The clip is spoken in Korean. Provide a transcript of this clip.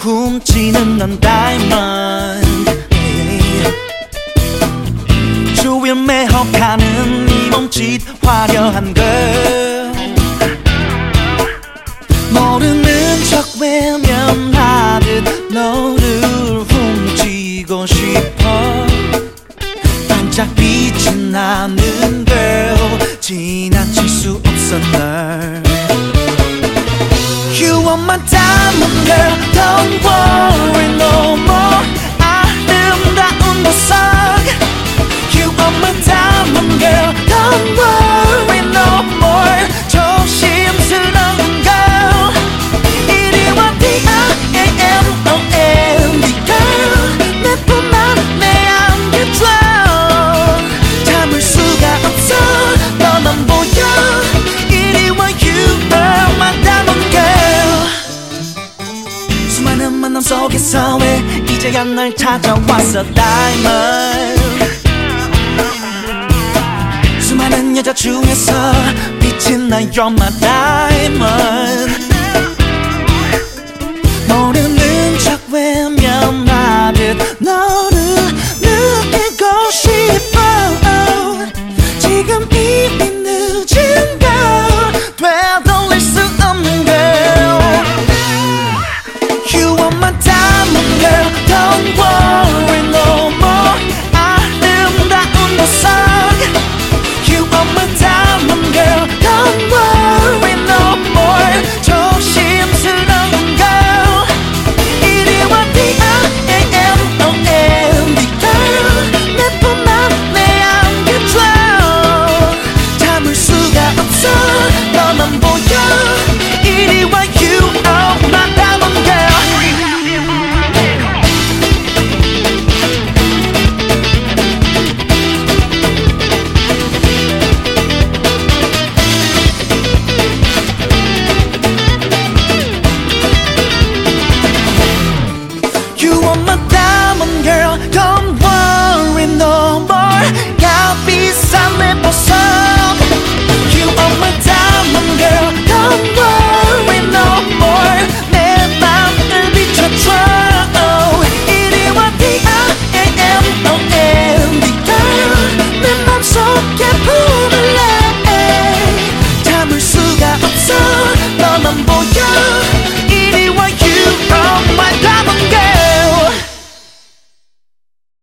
훔치는 넌 다이몬드 예. 주위를 매혹하는 이 몸짓 화려한 걸. time, girl. Don't worry no more. 그래서 왜 이제야 날 찾아왔어 다이몬 수많은 여자 중에서 빛이 나 you're my diamond